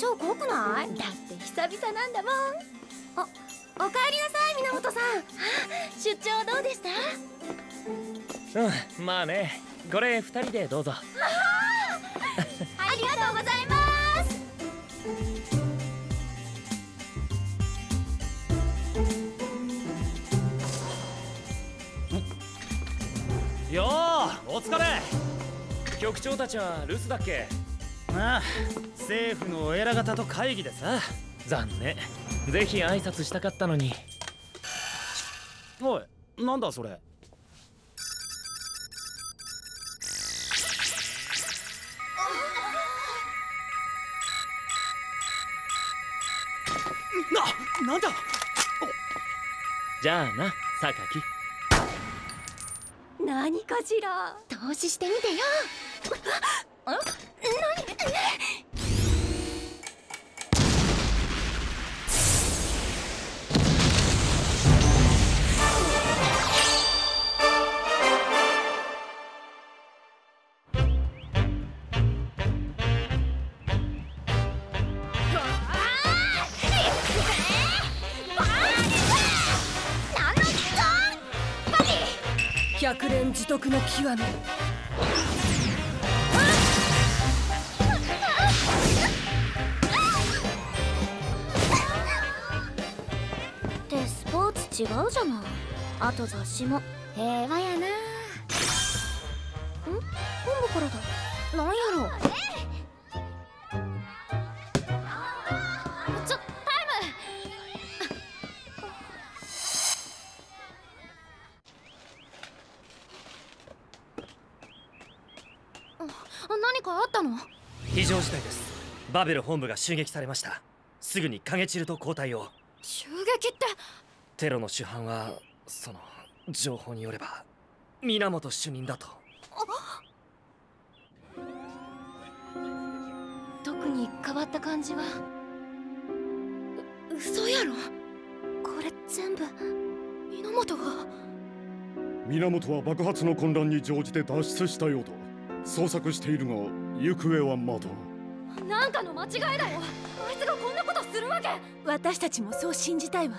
性濃くないだって久々なんだもん。おおかえりなさい源さん。出張どうでした？うんまあね。これ二人でどうぞ。ありがとうございます。よーお疲れ。局長たちは留守だっけ？ああ政府のお偉方と会議でさ残念。ぜひ挨拶したかったのに。おいなんだそれ。ななんだ？じゃあな榊。何かしら。投資してみてよ百連自得の極み。違うじゃない。あと雑誌も。平和やな。ん？本部からだ。なんやろ。ちょタイム。あ何かあったの？非常事態です。バベル本部が襲撃されました。すぐに影チルと交代を。襲撃ってテロの主犯はその情報によれば源主任だと。特に変わった感じはう嘘やろ？これ全部源が？源は爆発の混乱に乗じて脱出したようだ。捜索しているが行方はまだ。なんかの間違いだよ！あいつがこんなことするわけ！私たちもそう信じたいわ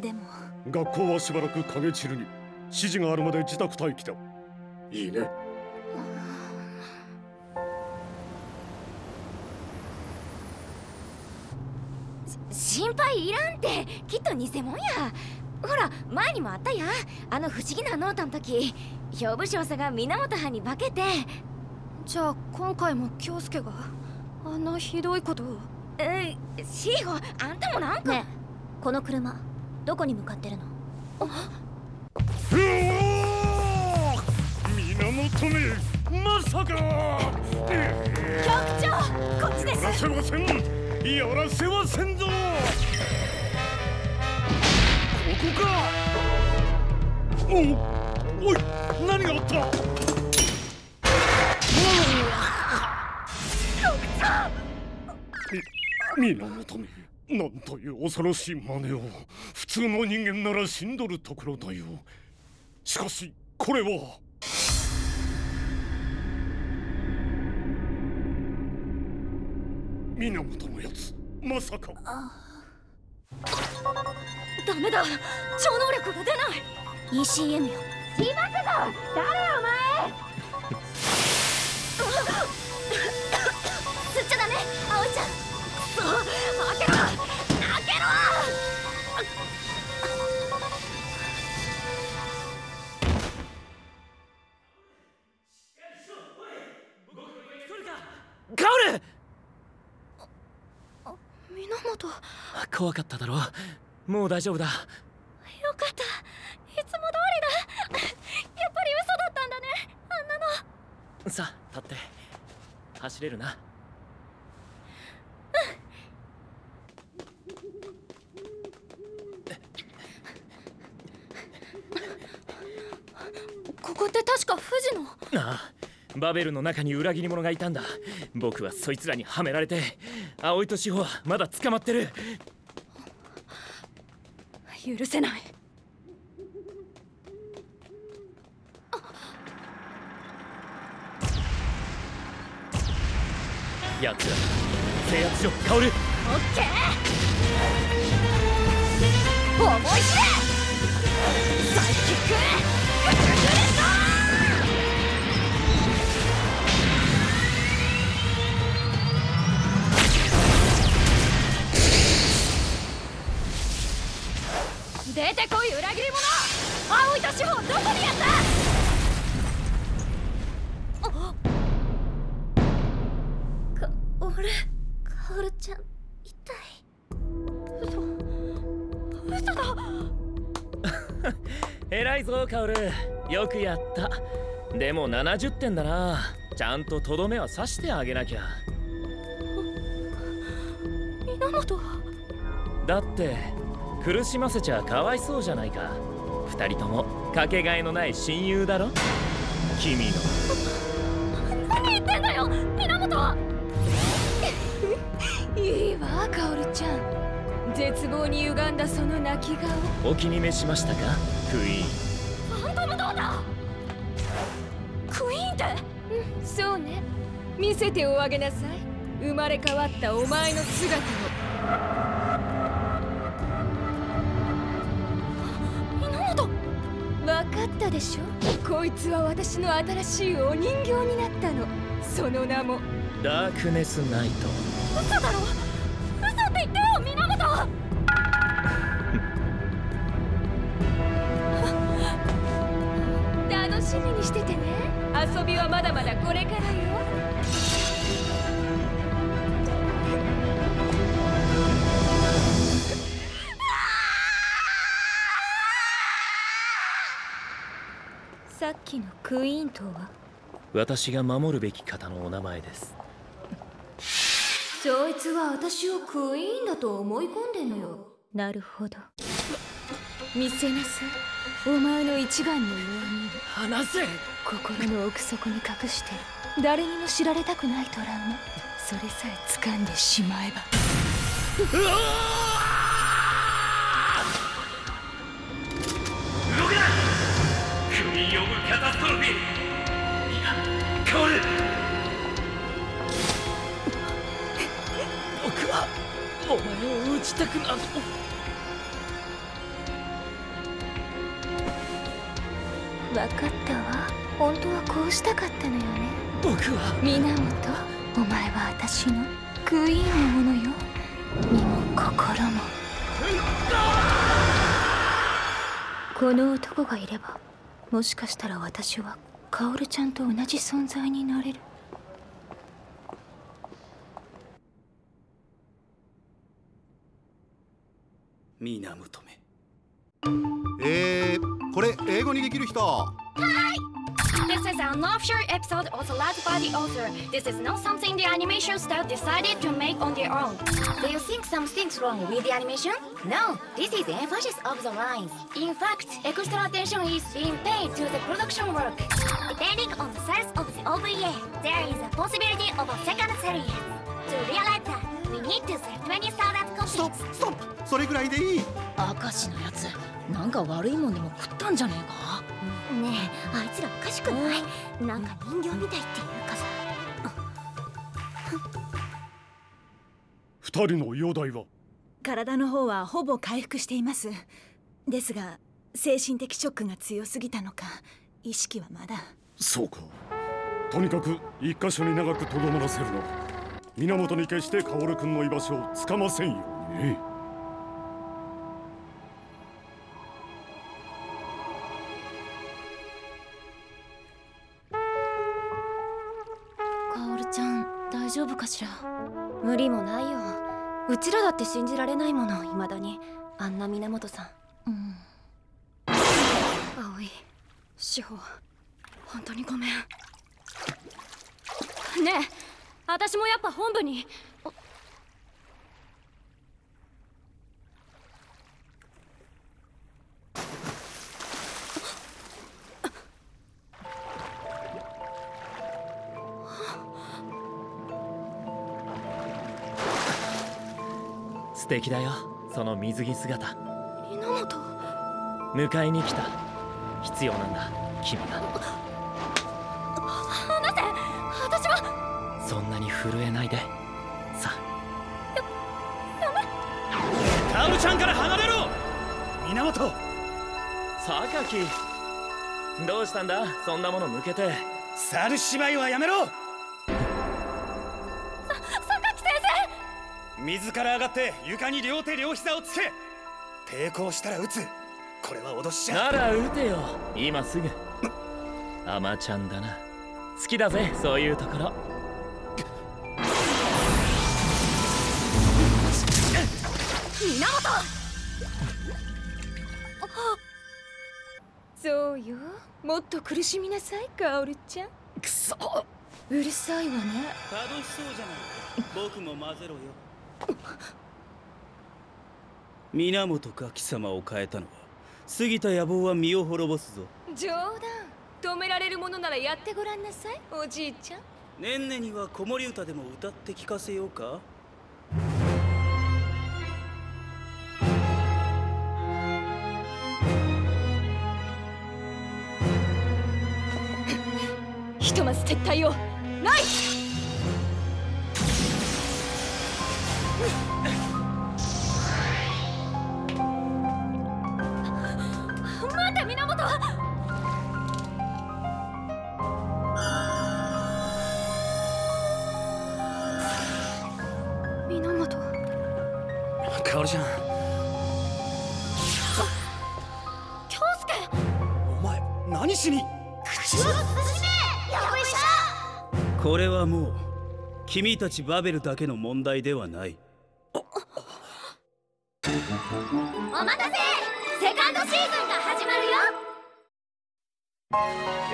でも。学校はしばらく影散るに指示があるまで自宅待機だ。いいね。心配いらんってきっと偽物や。ほら前にもあったやあの不思議なノートの時兵部少佐が源派に化けて。じゃあ今回も京介があんなひどいことを。えシーホあんたもなんか。ねえこの車どこに向かってるの？源めまさか局長こっちです。やらせませんやらせませんぞ。ここか。おおい何があった？み源めなんという恐ろしい真似を。普通の人間なら死んどるところだよ。しかしこれは。源のやつ。まさか。ダメだ。超能力が出ない。ECM よ。しまくぞ誰やお前？開けろ開けろカオル源怖かっただろもう大丈夫だかったいつも通りだやっぱり嘘だったんだねあんなのさあ立って走れるなここって確か富士のああバベルの中に裏切り者がいたんだ。僕はそいつらにはめられて葵と志保はまだ捕まってる。許せない。奴ら制圧しろカオルオッケー。思い切れ。サイキック出てこい裏切り者。青いと志保どこにやった？か俺カオルちゃん痛い。嘘だ。偉いぞカオル。よくやった。でも70点だな。ちゃんととどめは刺してあげなきゃ。源は。だって苦しませちゃかわいそうじゃないか。二人ともかけがえのない親友だろ？君の。何言ってんだよ！源 いいわカオルちゃん。絶望に歪んだその泣き顔。お気に召しましたか？クイーン。ファントムどうだ？クイーンって？そうね。見せておあげなさい。生まれ変わったお前の姿をかったでしょ？こいつは私の新しいお人形になったの。その名もダークネスナイト。嘘だろ？嘘って言ってよ源 楽しみにしててね。遊びはまだまだこれからクイーンとは？私が守るべき方のお名前です。そいつは私をクイーンだと思い込んでんのよ。なるほど。見せなさい。お前の一番の弱み。を話せ。心の奥底に隠してる。誰にも知られたくないトラウマ。それさえ掴んでしまえば。クカオル僕はお前を撃ちたくなど分かったわ。本当はこうしたかったのよね。僕は。源お前は私のクイーンのものよ。身も心も。この男がいればもしかしたら私はカオルちゃんと同じ存在になれる。源め。えー、これ英語にできる人 This is an offshore episode authored by the author. This is not something the animation staff decided to make on their own. Do you think something's wrong with the animation? No, this is emphasis of the lines. In fact, extra attention is being paid to the production work. Depending on the size of the OVA, there is a possibility of a second series. To realize that, we need to sell 20,000ストッ.プストップそれぐらいでいい。明石のやつなんか悪いもんでも食ったんじゃねえか？ねえ、あいつらおかしくない？なんか人形みたいっていうかさ。二人の容体は？体の方はほぼ回復しています。ですが精神的ショックが強すぎたのか意識はまだ。そうか。とにかく一箇所に長くとどまらせるの源に決して薫君の居場所をつかませんよちゃん、大丈夫かしら？無理もないよ。うちらだって信じられないもの、未だに。あんな源さん。うん葵、志保、本当にごめん。ねえ、私もやっぱ本部に。素敵だよ。その水着姿。源？迎えに来た。必要なんだ君が。離せ私は。そんなに震えないで。さややめ。カオルちゃんから離れろ。源。榊どうしたんだ？そんなもの向けて。猿芝居はやめろ。自ら上がって床に両手両膝をつけ抵抗したら撃つ。これは脅しじゃ。なら撃てよ。今すぐ。アマちゃんだな。好きだぜそういうところ。源！そうよ。もっと苦しみなさいカオルちゃん。くそ！うるさいわね。楽しそうじゃない僕も混ぜろよ源か貴様を変えたのは過ぎた野望は身を滅ぼすぞ。冗談。止められるものならやってごらんなさい。おじいちゃん。ねんねには子守歌でも歌って聞かせようか。ひとまず撤退を。ない何しに？口を慎め！よいしこれはもう君たちバベルだけの問題ではない。ょお待たせ！セカンドシーズンが始まる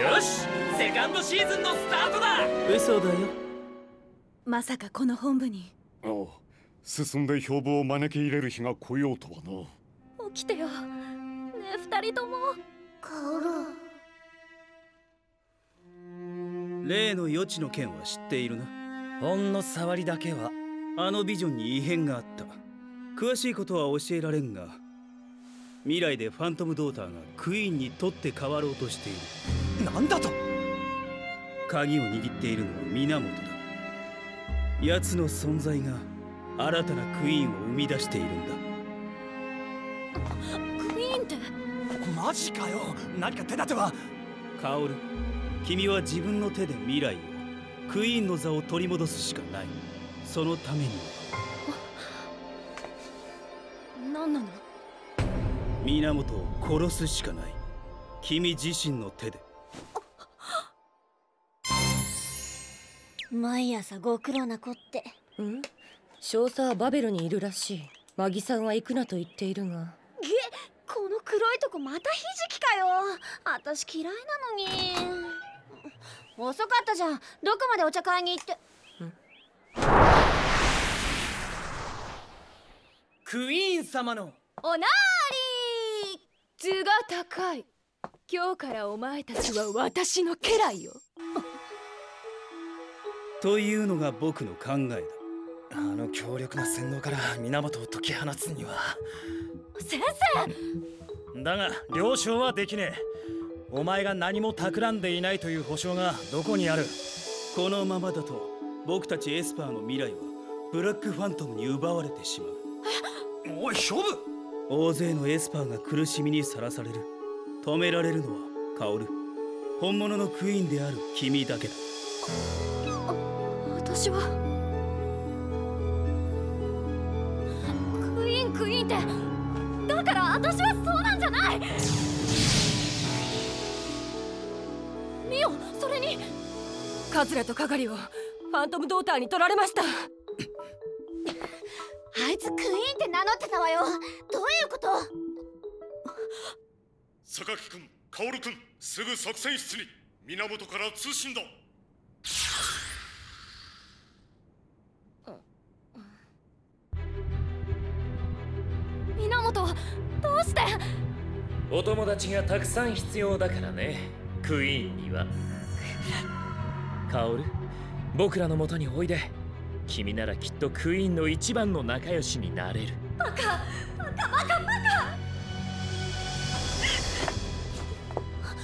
よ！よし！セカンドシーズンのスタートだ！嘘だよ。まさかこの本部に。ああ進んで兵部を招き入れる日が来ようとはな。起きてよ。ねえ二人とも。カオル例の予知の件は知っているな。ほんの触りだけは。あのビジョンに異変があった。詳しいことは教えられんが未来でファントムドーターがクイーンに取って代わろうとしている。なんだと！鍵を握っているのは源だ。奴の存在が新たなクイーンを生み出しているんだ。クイーンって？マジかよ。何か手立ては。カオル君は自分の手で未来をクイーンの座を取り戻すしかない。そのために。は何なの？源を殺すしかない。君自身の手で。毎朝ご苦労な子って。ん？少佐はバベルにいるらしい。マギさんは行くなと言っているが。げこの黒いとこまたひじきかよ。私嫌いなのに遅かったじゃん。どこまでお茶会に行って。クイーン様の。おなーり図が高い。今日からお前たちは私の家来よ。というのが僕の考えだ。あの強力な洗脳から源を解き放つには。先生！だが了承はできねえお前が何も企んでいないという保証がどこにある？このままだと僕たちエスパーの未来はブラックファントムに奪われてしまう。おい勝負！大勢のエスパーが苦しみにさらされる。止められるのはカオル。本物のクイーンである君だけだ。私はクイーンクイーンってだから私はそうなんじゃないカズラとカガリをファントムドーターに取られました。あいつクイーンって名乗ってたわよ。どういうこと？榊君薫君すぐ作戦室に源から通信だ。源どうして？お友達がたくさん必要だからねクイーンにはカオル僕らの元においで。君ならきっとクイーンの一番の仲良しになれる。バカ。バカバカ。バ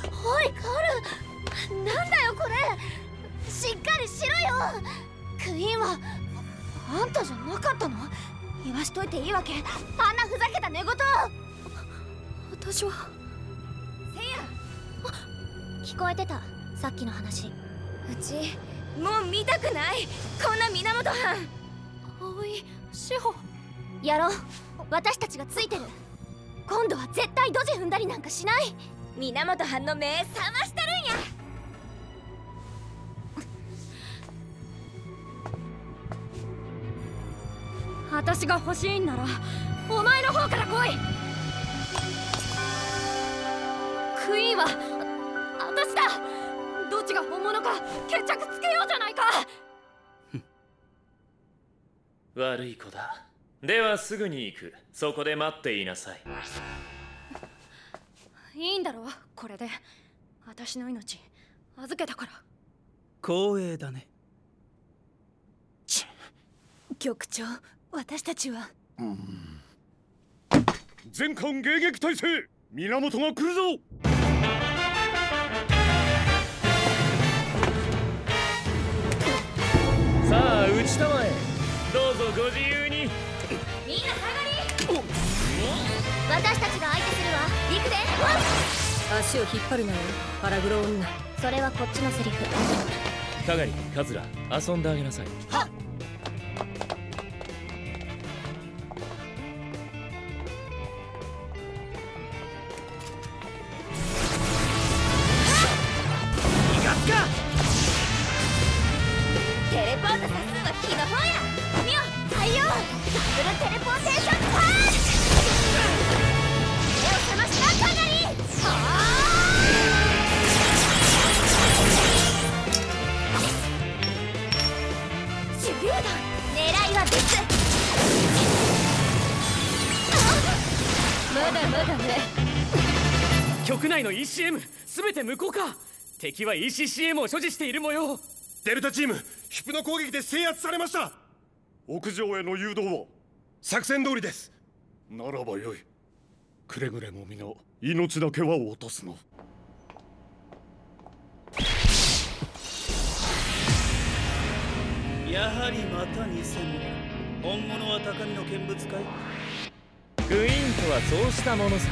カおいカオル。なんだよこれ。しっかりしろよ。クイーンはあんたじゃなかったの？言わしといていいわけ？あんなふざけた寝言私は。せいや。聞こえてた。さっきの話うちもう見たくない。こんな源藩。葵志保。やろう。私たちがついてる。今度は絶対ドジ踏んだりなんかしない。源藩の目覚ましてるんや。私が欲しいんならお前の方から来い。クイーンはあ私だどっちが本物か決着つけようじゃないか。悪い子だ。ではすぐに行く。そこで待っていなさい。いいんだろこれで。私の命預けたから。光栄だね。局長私たちは。全艦迎撃態勢源が来るぞさあ打ちたまえどうぞご自由に。みんな下がり。私たちが相手するわ。行くで。足を引っ張るなよ。腹黒女。それはこっちのセリフ。かがりカズラ遊んであげなさい。はっ局内の ECM すべて無効か。敵は ECCM を所持している模様。デルタチームヒプの攻撃で制圧されました。屋上への誘導は作戦通りです。ならばよい。くれぐれも皆命だけは落とすなやはりまた偽物。本物は高みの見物かい？クイーンとはそうしたものさ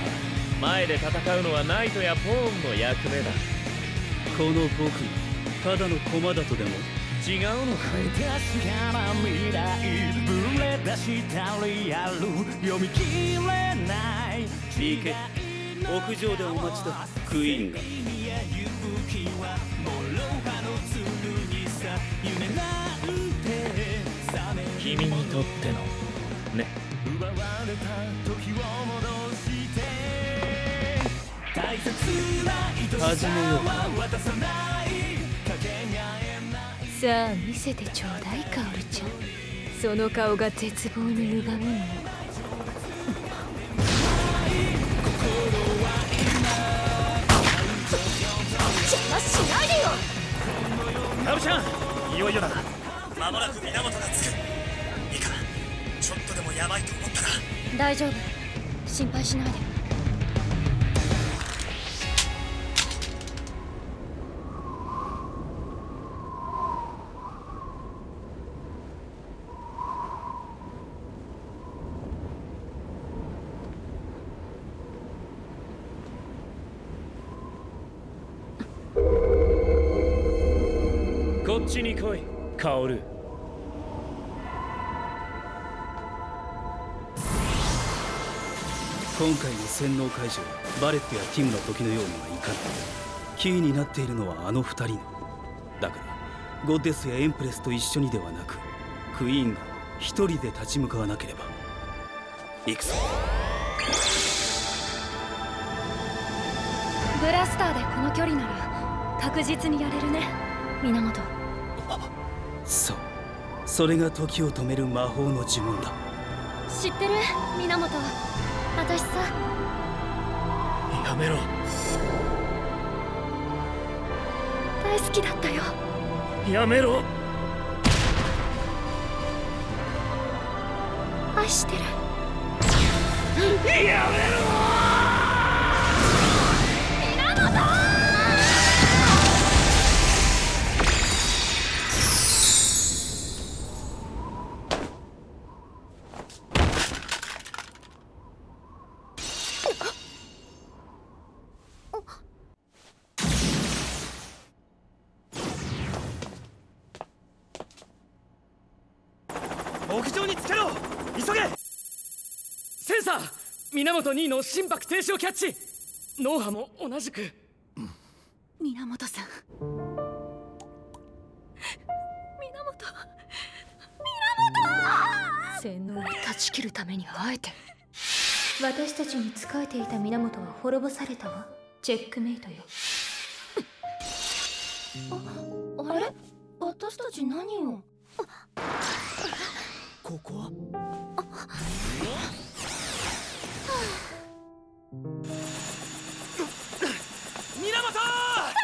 前で戦うのはナイトやポーンの役目だ。この僕にただの駒だとでも違うのか確かな未来ぶれ出したリアル読み切れない。行け屋上でお待ちだクイーンが。君にとっての。ね。奪われた大切な愛しさあ見せてちょうだいカオルちゃんその顔が絶望に歪むの。邪魔しないでよ。カオルちゃんいよいよだ。間もなく源がつく。いいかちょっとでもヤバいと思ったら。大丈夫。心配しないでっちに来いカオル。今回の洗脳解除バレットやティムの時のようにはいかないキーになっているのはあの二人。のだからゴッデスやエンプレスと一緒にではなくクイーンが一人で立ち向かわなければ。行くぞブラスターでこの距離なら確実にやれるね。源そう。それが時を止める魔法の呪文だ。知ってる？源私さ。やめろ。大好きだったよ。やめろ。愛してる。やめろ屋上につけろ。急げ。センサー源2の心拍停止をキャッチ。脳波も同じく。源さん。源洗脳を断ち切るためにあえて。私たちに仕えていた源は滅ぼされたわ。チェックメイトよ。ああれ？私たち何を？ここは。源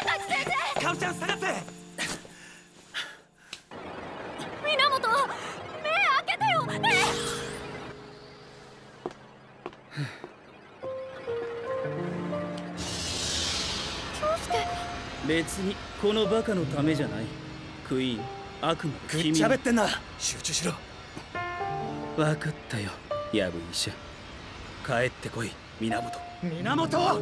高木先生！カオちゃん下がって！源目開けてよ！ね京介別にこのバカのためじゃない。クイーンあくまで君。くっちゃべってんな。集中しろ分かったよヤブ医者。帰ってこい源。源！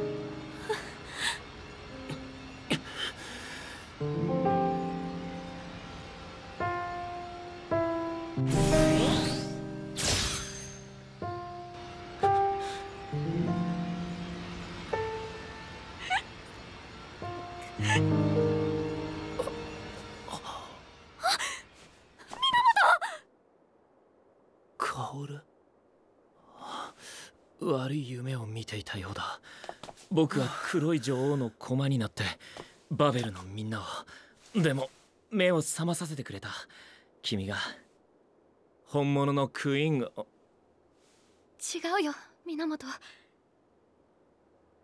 悪い夢を見ていたようだ。僕は黒い女王の駒になってバベルのみんなを。でも目を覚まさせてくれた。君が本物のクイーンを。違うよ源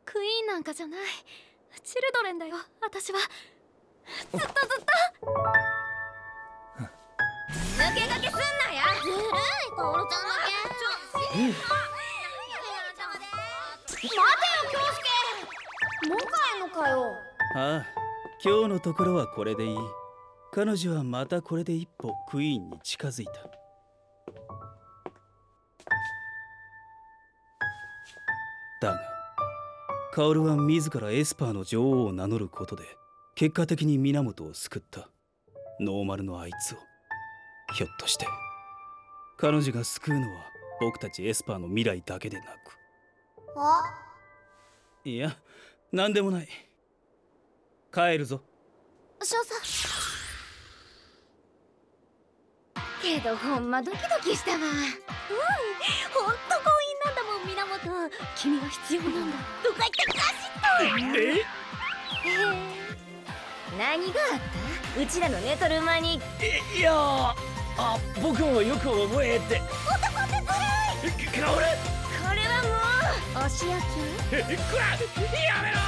クイーンなんかじゃない。チルドレンだよ私は。ずっとずっと。抜け駆けすんなや。ずるいカオルちゃんだけ。うん待てよよ京介。もう帰んのかよ。ああ今日のところはこれでいい。彼女はまたこれで一歩クイーンに近づいた。だがカオルは自らエスパーの女王を名乗ることで結果的に源を救った。ノーマルのあいつを。ひょっとして。彼女が救うのは僕たちエスパーの未来だけでなくいや何でもない。帰るぞ。少佐。けどほんまドキドキしたわ。うんほんと強引なんだもん源。君が必要なんだ。とか言ってガシッとえ？何があった？うちらの寝とる間に。いやあ僕もよく覚えて。男ってずるいお仕置き？やめろ！